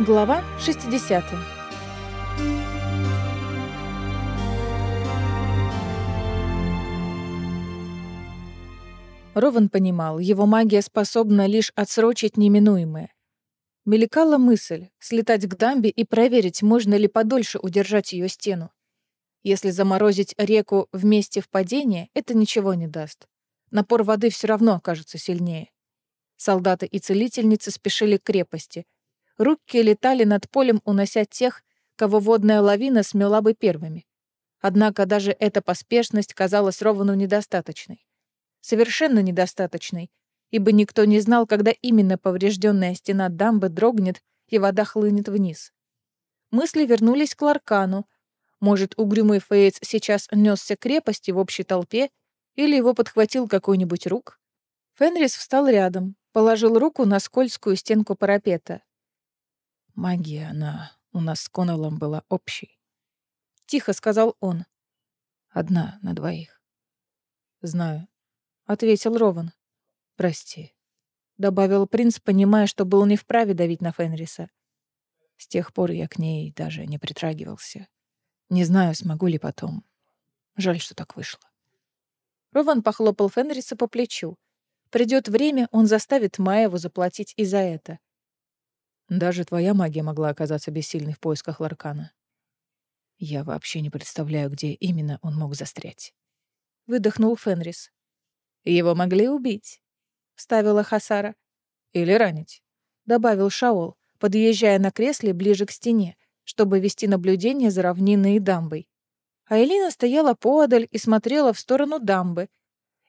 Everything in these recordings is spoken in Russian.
Глава 60. Рован понимал, его магия способна лишь отсрочить неминуемое. Мелькала мысль слетать к дамбе и проверить, можно ли подольше удержать ее стену. Если заморозить реку в месте впадения, это ничего не даст. Напор воды все равно окажется сильнее. Солдаты и целительницы спешили к крепости — Руки летали над полем, унося тех, кого водная лавина смела бы первыми. Однако даже эта поспешность казалась Ровану недостаточной. Совершенно недостаточной, ибо никто не знал, когда именно поврежденная стена дамбы дрогнет и вода хлынет вниз. Мысли вернулись к Ларкану. Может, угрюмый Фейц сейчас несся крепости в общей толпе, или его подхватил какой-нибудь рук? Фенрис встал рядом, положил руку на скользкую стенку парапета. Магия, она у нас с Коннеллом была общей. Тихо сказал он. Одна на двоих. Знаю, ответил Рован. Прости, добавил принц, понимая, что был не вправе давить на Фенриса. С тех пор я к ней даже не притрагивался. Не знаю, смогу ли потом. Жаль, что так вышло. Рован похлопал Фенриса по плечу. Придет время, он заставит Маеву заплатить и за это. Даже твоя магия могла оказаться бессильной в поисках Ларкана. Я вообще не представляю, где именно он мог застрять. Выдохнул Фенрис. Его могли убить, вставила Хасара. Или ранить, добавил Шаол, подъезжая на кресле ближе к стене, чтобы вести наблюдение за равниной и дамбой. А Элина стояла поодаль и смотрела в сторону дамбы.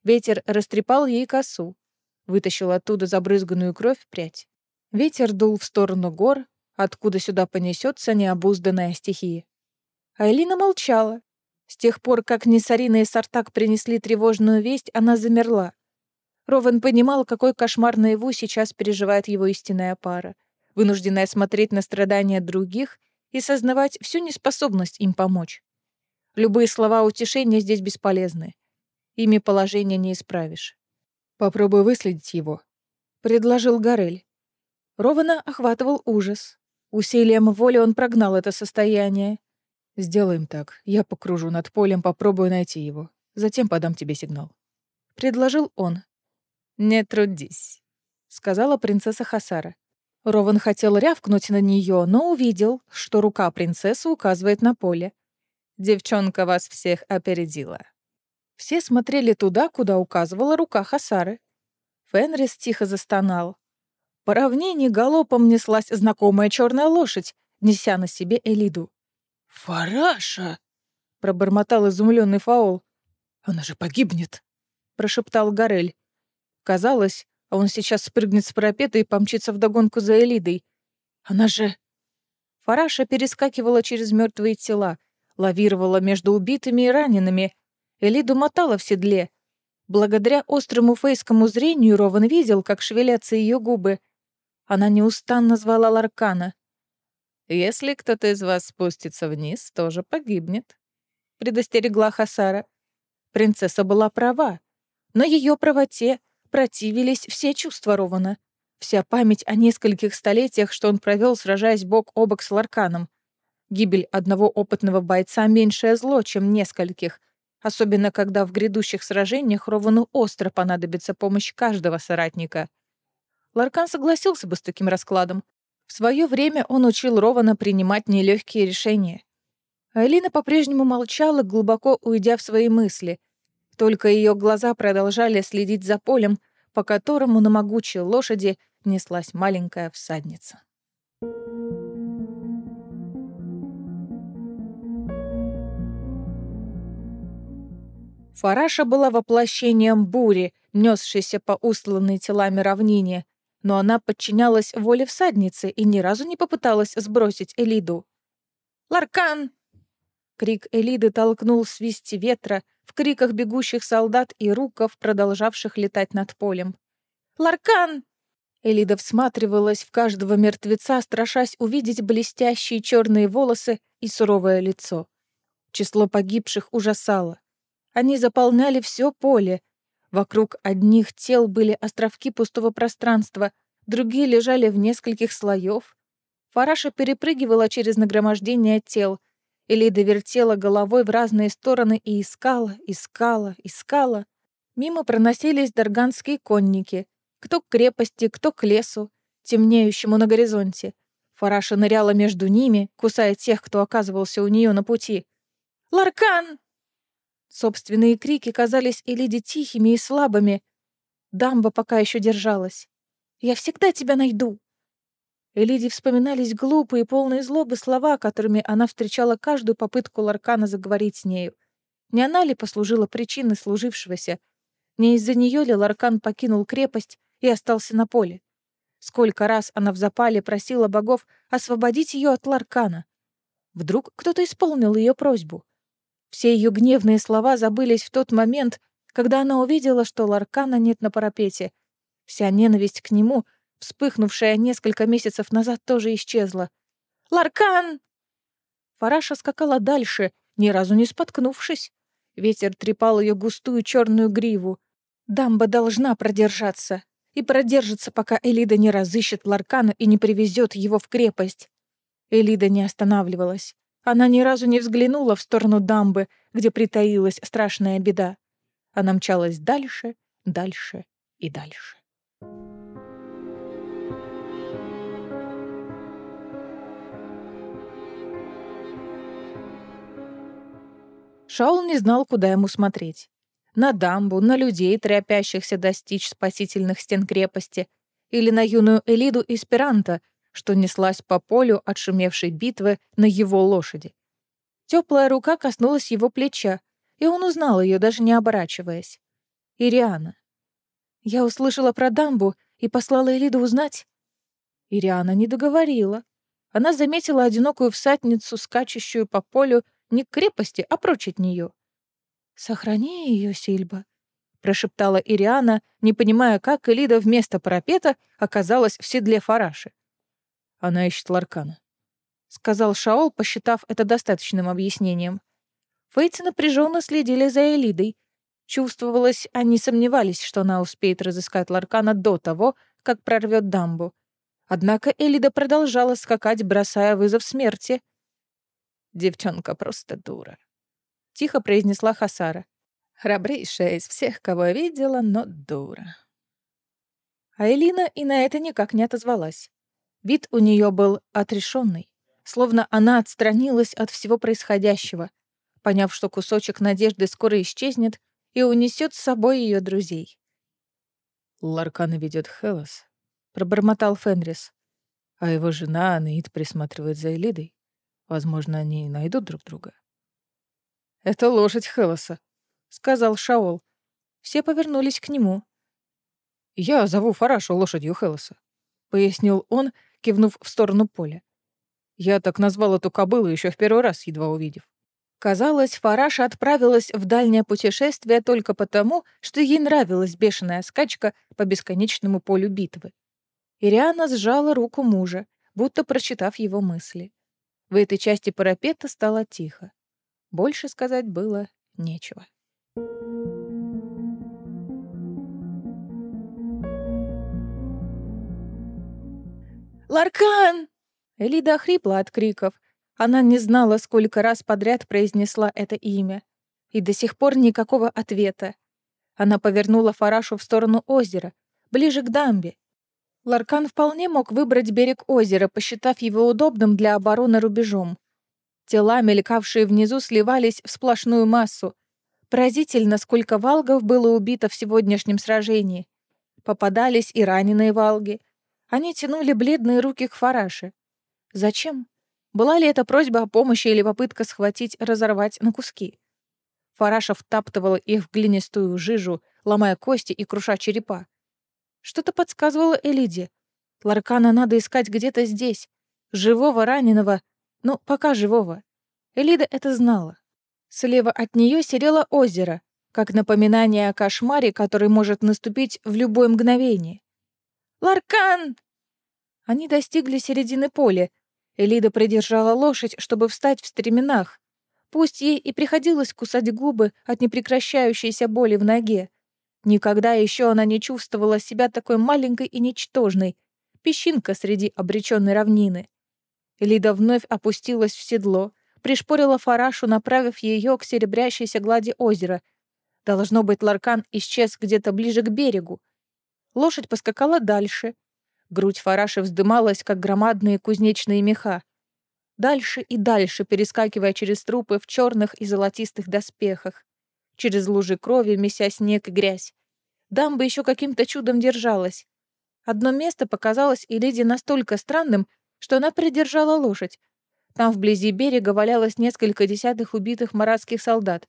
Ветер растрепал ей косу, вытащил оттуда забрызганную кровь прядь. Ветер дул в сторону гор, откуда сюда понесется необузданная стихия. Айлина молчала. С тех пор, как Несарина и Сартак принесли тревожную весть, она замерла. Ровен понимал, какой кошмар наяву сейчас переживает его истинная пара, вынужденная смотреть на страдания других и сознавать всю неспособность им помочь. Любые слова утешения здесь бесполезны. Ими положение не исправишь. «Попробуй выследить его», — предложил Горель. Рована охватывал ужас. Усилием воли он прогнал это состояние. «Сделаем так. Я покружу над полем, попробую найти его. Затем подам тебе сигнал». Предложил он. «Не трудись», — сказала принцесса Хасара. Рован хотел рявкнуть на нее, но увидел, что рука принцессы указывает на поле. «Девчонка вас всех опередила». Все смотрели туда, куда указывала рука Хасары. Фенрис тихо застонал. По равнине галопом неслась знакомая черная лошадь, неся на себе Элиду. «Фараша!» — пробормотал изумленный Фаол. «Она же погибнет!» — прошептал Горель. Казалось, он сейчас спрыгнет с парапета и помчится вдогонку за Элидой. Она же... Фараша перескакивала через мертвые тела, лавировала между убитыми и ранеными. Элиду мотала в седле. Благодаря острому фейскому зрению Рован видел, как шевелятся ее губы — она неустанно звала Ларкана. «Если кто-то из вас спустится вниз, тоже погибнет», — предостерегла Хасара. Принцесса была права, но ее правоте противились все чувства Рована. Вся память о нескольких столетиях, что он провел, сражаясь бок о бок с Ларканом. Гибель одного опытного бойца — меньшее зло, чем нескольких, особенно когда в грядущих сражениях Ровану остро понадобится помощь каждого соратника — Ларкан согласился бы с таким раскладом. В свое время он учил Рована принимать нелегкие решения. Айлина по-прежнему молчала, глубоко уйдя в свои мысли. Только ее глаза продолжали следить за полем, по которому на могучей лошади неслась маленькая всадница. Фараша была воплощением бури, несшейся по устланной телами равнине, но она подчинялась воле всадницы и ни разу не попыталась сбросить Элиду. «Ларкан!» Крик Элиды толкнул свисти ветра в криках бегущих солдат и руков, продолжавших летать над полем. «Ларкан!» Элида всматривалась в каждого мертвеца, страшась увидеть блестящие черные волосы и суровое лицо. Число погибших ужасало. Они заполняли все поле, Вокруг одних тел были островки пустого пространства, другие лежали в нескольких слоев. Фараша перепрыгивала через нагромождение тел. Элида вертела головой в разные стороны и искала, искала, искала. Мимо проносились дарганские конники. Кто к крепости, кто к лесу, темнеющему на горизонте. Фараша ныряла между ними, кусая тех, кто оказывался у нее на пути. «Ларкан!» Собственные крики казались Элиде тихими и слабыми. Дамба пока еще держалась. «Я всегда тебя найду!» Элиде вспоминались глупые, полные злобы слова, которыми она встречала каждую попытку Ларкана заговорить с нею. Не она ли послужила причиной служившегося? Не из-за нее ли Ларкан покинул крепость и остался на поле? Сколько раз она в запале просила богов освободить ее от Ларкана. Вдруг кто-то исполнил ее просьбу. Все ее гневные слова забылись в тот момент, когда она увидела, что Ларкана нет на парапете. Вся ненависть к нему — вспыхнувшая несколько месяцев назад, тоже исчезла. «Ларкан!» Фараша скакала дальше, ни разу не споткнувшись. Ветер трепал ее густую черную гриву. Дамба должна продержаться. И продержится, пока Элида не разыщет Ларкана и не привезет его в крепость. Элида не останавливалась. Она ни разу не взглянула в сторону дамбы, где притаилась страшная беда. Она мчалась дальше, дальше и дальше. Шаул не знал, куда ему смотреть. На дамбу, на людей, торопящихся достичь спасительных стен крепости, или на юную Элиду Эсперанто, что неслась по полю отшумевшей битвы на его лошади. Теплая рука коснулась его плеча, и он узнал ее, даже не оборачиваясь. Ириана. Я услышала про дамбу и послала Элиду узнать. Ириана не договорила. Она заметила одинокую всадницу, скачущую по полю не к крепости, а прочь от нее. «Сохрани ее, Сильба», — прошептала Ириана, не понимая, как Элида вместо парапета оказалась в седле Фараши. «Она ищет Ларкана», — сказал Шаол, посчитав это достаточным объяснением. Фейцы напряженно следили за Элидой. Чувствовалось, они сомневались, что она успеет разыскать Ларкана до того, как прорвет дамбу. Однако Элида продолжала скакать, бросая вызов смерти — Девчонка просто дура. Тихо произнесла Хасара. Храбрейшая из всех, кого я видела, но дура. А Элина и на это никак не отозвалась. Вид у нее был отрешенный, словно она отстранилась от всего происходящего, поняв, что кусочек надежды скоро исчезнет и унесет с собой ее друзей. «Ларкана ведет Хелос», — пробормотал Фенрис, а его жена Анаид присматривает за Элидой. Возможно, они найдут друг друга. «Это лошадь Хелоса», — сказал Шаол. Все повернулись к нему. «Я зову Фарашу лошадью Хелоса», — пояснил он, кивнув в сторону поля. «Я так назвал эту кобылу еще в первый раз, едва увидев». Казалось, Фараша отправилась в дальнее путешествие только потому, что ей нравилась бешеная скачка по бесконечному полю битвы. Ириана сжала руку мужа, будто прочитав его мысли. В этой части парапета стало тихо. Больше сказать было нечего. «Ларкан!» Элида охрипла от криков. Она не знала, сколько раз подряд произнесла это имя. И до сих пор никакого ответа. Она повернула Фарашу в сторону озера, ближе к дамбе, Ларкан вполне мог выбрать берег озера, посчитав его удобным для обороны рубежом. Тела, мелькавшие внизу, сливались в сплошную массу. Поразительно, сколько валгов было убито в сегодняшнем сражении. Попадались и раненые валги. Они тянули бледные руки к Фараше. Зачем? Была ли это просьба о помощи или попытка схватить, разорвать на куски? Фараша втаптывала их в глинистую жижу, ломая кости и круша черепа. Что-то подсказывало Элиде. Ларкана надо искать где-то здесь. Живого, раненого. Ну, пока живого. Элида это знала. Слева от нее серело озеро, как напоминание о кошмаре, который может наступить в любое мгновение. «Ларкан!» Они достигли середины поля. Элида придержала лошадь, чтобы встать в стременах. Пусть ей и приходилось кусать губы от непрекращающейся боли в ноге. Никогда еще она не чувствовала себя такой маленькой и ничтожной, песчинка среди обреченной равнины. Элида вновь опустилась в седло, пришпорила фарашу, направив ее к серебрящейся глади озера. Должно быть, Ларкан исчез где-то ближе к берегу. Лошадь поскакала дальше. Грудь фараши вздымалась, как громадные кузнечные меха. Дальше и дальше, перескакивая через трупы в черных и золотистых доспехах. Через лужи крови, меся снег и грязь. Дамба еще каким-то чудом держалась. Одно место показалось Элиде настолько странным, что она придержала лошадь. Там вблизи берега валялось несколько десятых убитых маратских солдат.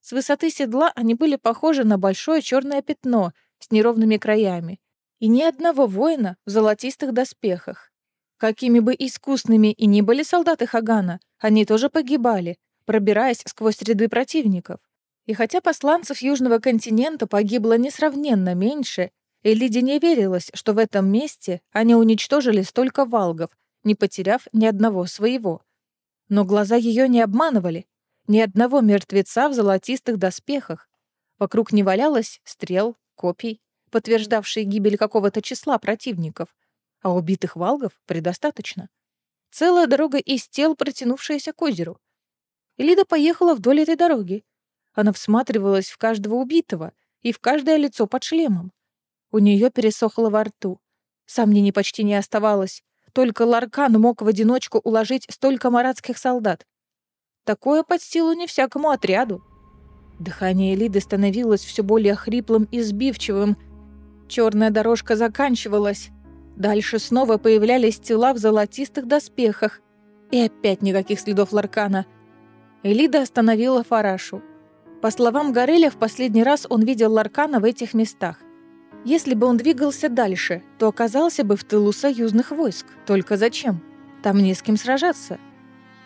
С высоты седла они были похожи на большое черное пятно с неровными краями. И ни одного воина в золотистых доспехах. Какими бы искусными и ни были солдаты Хагана, они тоже погибали, пробираясь сквозь ряды противников. И хотя посланцев Южного континента погибло несравненно меньше, Элиде не верилось, что в этом месте они уничтожили столько валгов, не потеряв ни одного своего. Но глаза ее не обманывали. Ни одного мертвеца в золотистых доспехах. Вокруг не валялось стрел, копий, подтверждавшие гибель какого-то числа противников, а убитых валгов предостаточно. Целая дорога из тел, протянувшаяся к озеру. Элида поехала вдоль этой дороги. Она всматривалась в каждого убитого и в каждое лицо под шлемом. У нее пересохло во рту. Сомнений почти не оставалось. Только Ларкан мог в одиночку уложить столько маратских солдат. Такое под силу не всякому отряду. Дыхание Элиды становилось все более хриплым и сбивчивым. Черная дорожка заканчивалась. Дальше снова появлялись тела в золотистых доспехах. И опять никаких следов Ларкана. Элида остановила Фарашу. По словам Гореля, в последний раз он видел Ларкана в этих местах. Если бы он двигался дальше, то оказался бы в тылу союзных войск. Только зачем? Там не с кем сражаться.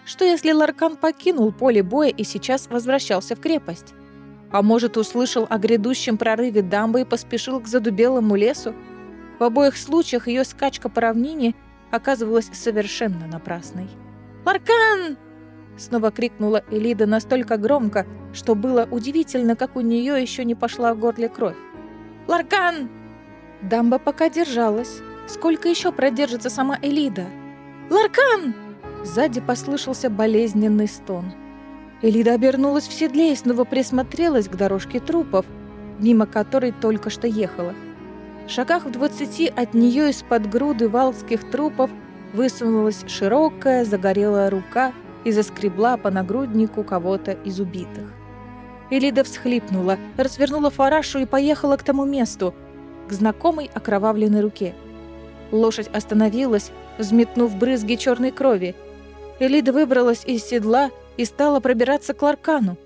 Что если Ларкан покинул поле боя и сейчас возвращался в крепость? А может, услышал о грядущем прорыве дамбы и поспешил к задубелому лесу? В обоих случаях ее скачка по равнине оказывалась совершенно напрасной. «Ларкан!» Снова крикнула Элида настолько громко, что было удивительно, как у нее еще не пошла в горле кровь. Ларкан!» Дамба пока держалась. Сколько еще продержится сама Элида? «Ларкан!» Сзади послышался болезненный стон. Элида обернулась в седле и снова присмотрелась к дорожке трупов, мимо которой только что ехала. В шагах в двадцати от нее из-под груды валских трупов высунулась широкая загорелая рука и заскребла по нагруднику кого-то из убитых. Элида всхлипнула, развернула фарашу и поехала к тому месту, к знакомой окровавленной руке. Лошадь остановилась, взметнув брызги черной крови. Элида выбралась из седла и стала пробираться к Ларкану.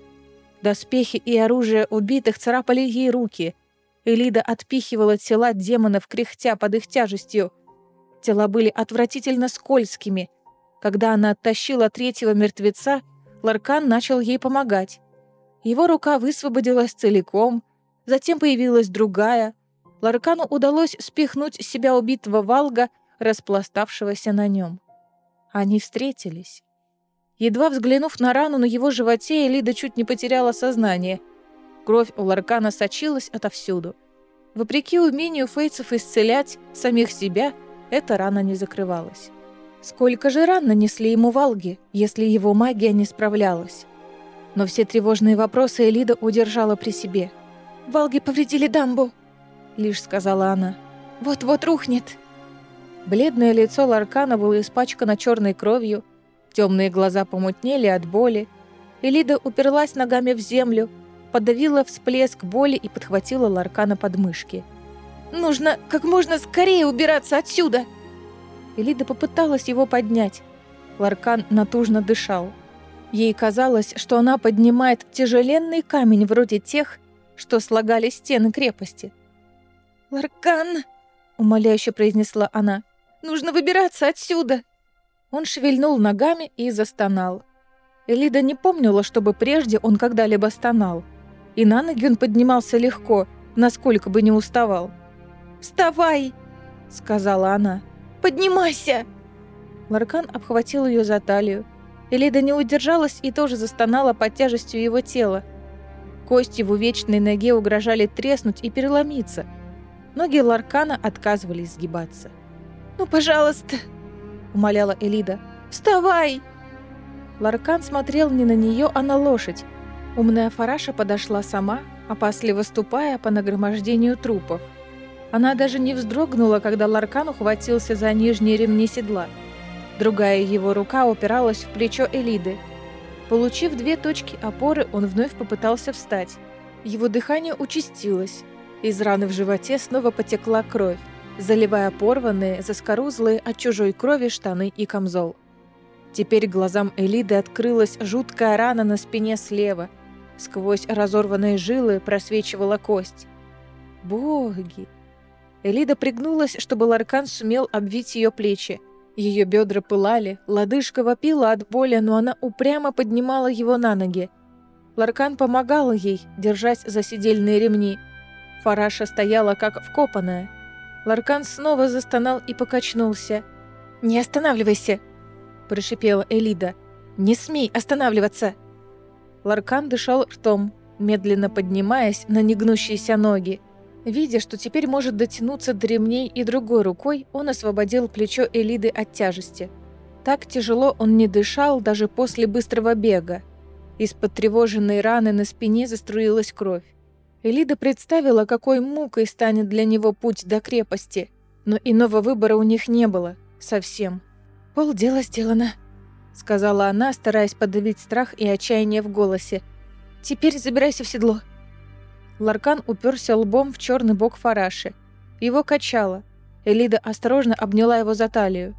Доспехи и оружие убитых царапали ей руки. Элида отпихивала тела демонов, кряхтя под их тяжестью. Тела были отвратительно скользкими. Когда она оттащила третьего мертвеца, Ларкан начал ей помогать. Его рука высвободилась целиком, затем появилась другая. Ларкану удалось спихнуть себя убитого Валга, распластавшегося на нем. Они встретились. Едва взглянув на рану на его животе, Элида чуть не потеряла сознание. Кровь у Ларкана сочилась отовсюду. Вопреки умению фейцев исцелять самих себя, эта рана не закрывалась. Сколько же ран нанесли ему Валги, если его магия не справлялась? Но все тревожные вопросы Элида удержала при себе. «Валги повредили дамбу», — лишь сказала она. «Вот-вот рухнет». Бледное лицо Ларкана было испачкано черной кровью, темные глаза помутнели от боли. Элида уперлась ногами в землю, подавила всплеск боли и подхватила Ларкана под мышки. «Нужно как можно скорее убираться отсюда!» Элида попыталась его поднять. Ларкан натужно дышал. Ей казалось, что она поднимает тяжеленный камень вроде тех, что слагали стены крепости. «Ларкан!» — умоляюще произнесла она. «Нужно выбираться отсюда!» Он шевельнул ногами и застонал. Элида не помнила, чтобы прежде он когда-либо стонал. И на ноги он поднимался легко, насколько бы не уставал. «Вставай!» — сказала она. «Поднимайся!» Ларкан обхватил ее за талию, Элида не удержалась и тоже застонала под тяжестью его тела. Кости в увечной ноге угрожали треснуть и переломиться. Ноги Ларкана отказывались сгибаться. «Ну, пожалуйста!» — умоляла Элида. Вставай!» Ларкан смотрел не на нее, а на лошадь. Умная Фараша подошла сама, опасливо ступая по нагромождению трупов. Она даже не вздрогнула, когда Ларкан ухватился за нижние ремни седла. Другая его рука упиралась в плечо Элиды. Получив две точки опоры, он вновь попытался встать. Его дыхание участилось. Из раны в животе снова потекла кровь, заливая порванные, заскорузлые от чужой крови штаны и камзол. Теперь глазам Элиды открылась жуткая рана на спине слева. Сквозь разорванные жилы просвечивала кость. Боги! Элида пригнулась, чтобы Ларкан сумел обвить ее плечи. Ее бедра пылали, лодыжка вопила от боли, но она упрямо поднимала его на ноги. Ларкан помогал ей, держась за сидельные ремни. Фараша стояла как вкопанная. Ларкан снова застонал и покачнулся. «Не останавливайся!» – прошипела Элида. «Не смей останавливаться!» Ларкан дышал ртом, медленно поднимаясь на негнущиеся ноги. Видя, что теперь может дотянуться до ремней и другой рукой, он освободил плечо Элиды от тяжести. Так тяжело он не дышал даже после быстрого бега. Из-под тревоженной раны на спине заструилась кровь. Элида представила, какой мукой станет для него путь до крепости, но иного выбора у них не было. Совсем. «Полдела сделано», — сказала она, стараясь подавить страх и отчаяние в голосе. «Теперь забирайся в седло». Ларкан уперся лбом в черный бок Фараши. Его качало. Элида осторожно обняла его за талию.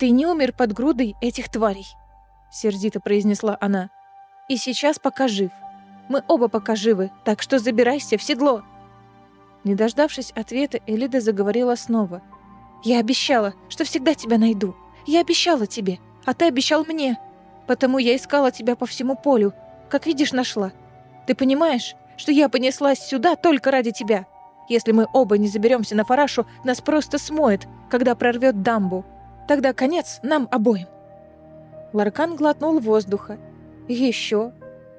«Ты не умер под грудой этих тварей», — сердито произнесла она. «И сейчас пока жив. Мы оба пока живы, так что забирайся в седло». Не дождавшись ответа, Элида заговорила снова. «Я обещала, что всегда тебя найду. Я обещала тебе, а ты обещал мне. Потому я искала тебя по всему полю. Как видишь, нашла. Ты понимаешь, что я понеслась сюда только ради тебя. Если мы оба не заберемся на Фарашу, нас просто смоет, когда прорвет дамбу. Тогда конец нам обоим». Ларкан глотнул воздуха. Еще.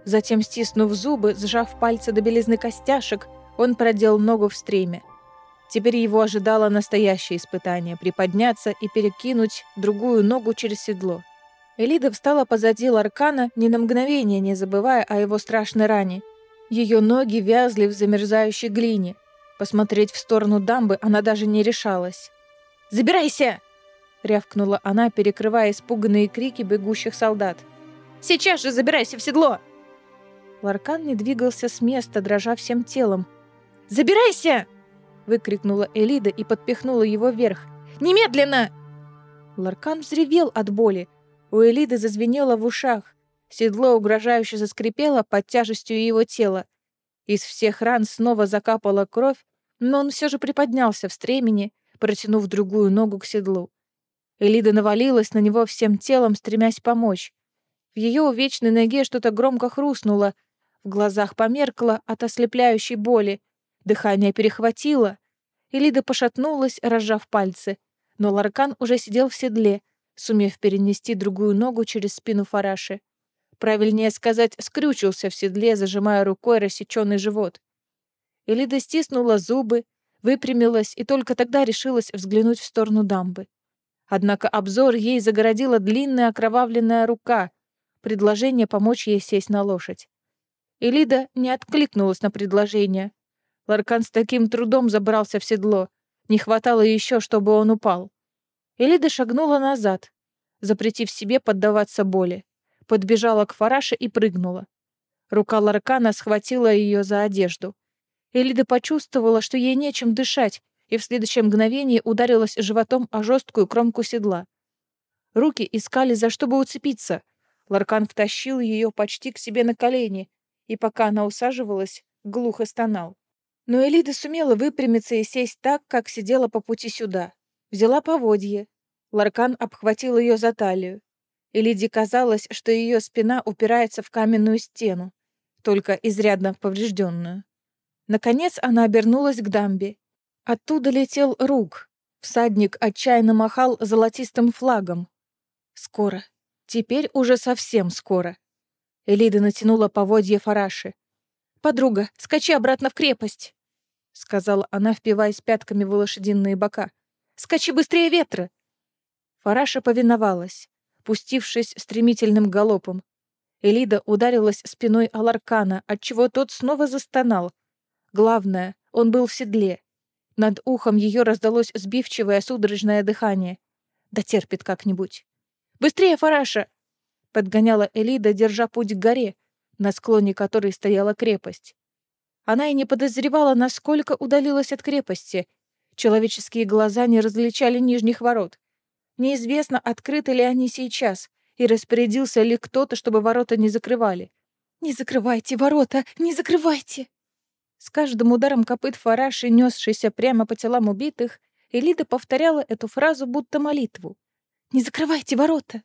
Затем, стиснув зубы, сжав пальцы до белизны костяшек, он продел ногу в стреме. Теперь его ожидало настоящее испытание — приподняться и перекинуть другую ногу через седло. Элида встала позади Ларкана, ни на мгновение не забывая о его страшной ране. Ее ноги вязли в замерзающей глине. Посмотреть в сторону дамбы она даже не решалась. «Забирайся!» — рявкнула она, перекрывая испуганные крики бегущих солдат. «Сейчас же забирайся в седло!» Ларкан не двигался с места, дрожа всем телом. «Забирайся!» — выкрикнула Элида и подпихнула его вверх. «Немедленно!» Ларкан взревел от боли. У Элиды зазвенело в ушах. Седло угрожающе заскрипело под тяжестью его тела. Из всех ран снова закапала кровь, но он все же приподнялся в стремени, протянув другую ногу к седлу. Элида навалилась на него всем телом, стремясь помочь. В ее увечной ноге что-то громко хрустнуло, в глазах померкло от ослепляющей боли, дыхание перехватило. Элида пошатнулась, разжав пальцы, но Ларкан уже сидел в седле, сумев перенести другую ногу через спину Фараши. Правильнее сказать, скрючился в седле, зажимая рукой рассеченный живот. Элида стиснула зубы, выпрямилась и только тогда решилась взглянуть в сторону дамбы. Однако обзор ей загородила длинная окровавленная рука, предложение помочь ей сесть на лошадь. Элида не откликнулась на предложение. Ларкан с таким трудом забрался в седло. Не хватало еще, чтобы он упал. Элида шагнула назад, запретив себе поддаваться боли подбежала к Фараше и прыгнула. Рука Ларкана схватила ее за одежду. Элида почувствовала, что ей нечем дышать, и в следующее мгновение ударилась животом о жесткую кромку седла. Руки искали, за что бы уцепиться. Ларкан втащил ее почти к себе на колени, и пока она усаживалась, глухо стонал. Но Элида сумела выпрямиться и сесть так, как сидела по пути сюда. Взяла поводье. Ларкан обхватил ее за талию и Лиде казалось, что ее спина упирается в каменную стену, только изрядно поврежденную. Наконец она обернулась к дамбе. Оттуда летел рук. Всадник отчаянно махал золотистым флагом. Скоро. Теперь уже совсем скоро. Элида натянула поводье Фараши. «Подруга, скачи обратно в крепость!» — сказала она, впиваясь пятками в лошадиные бока. «Скачи быстрее ветра!» Фараша повиновалась. пустившись стремительным галопом. Элида ударилась спиной о Ларкана, отчего тот снова застонал. Главное, он был в седле. Над ухом ее раздалось сбивчивое судорожное дыхание. Да терпит как-нибудь. «Быстрее, Фараша!» Подгоняла Элида, держа путь к горе, на склоне которой стояла крепость. Она и не подозревала, насколько удалилась от крепости. Человеческие глаза не различали нижних ворот. Неизвестно, открыты ли они сейчас, и распорядился ли кто-то, чтобы ворота не закрывали. «Не закрывайте ворота! Не закрывайте!» С каждым ударом копыт фараши, несшийся прямо по телам убитых, Элида повторяла эту фразу будто молитву. «Не закрывайте ворота!»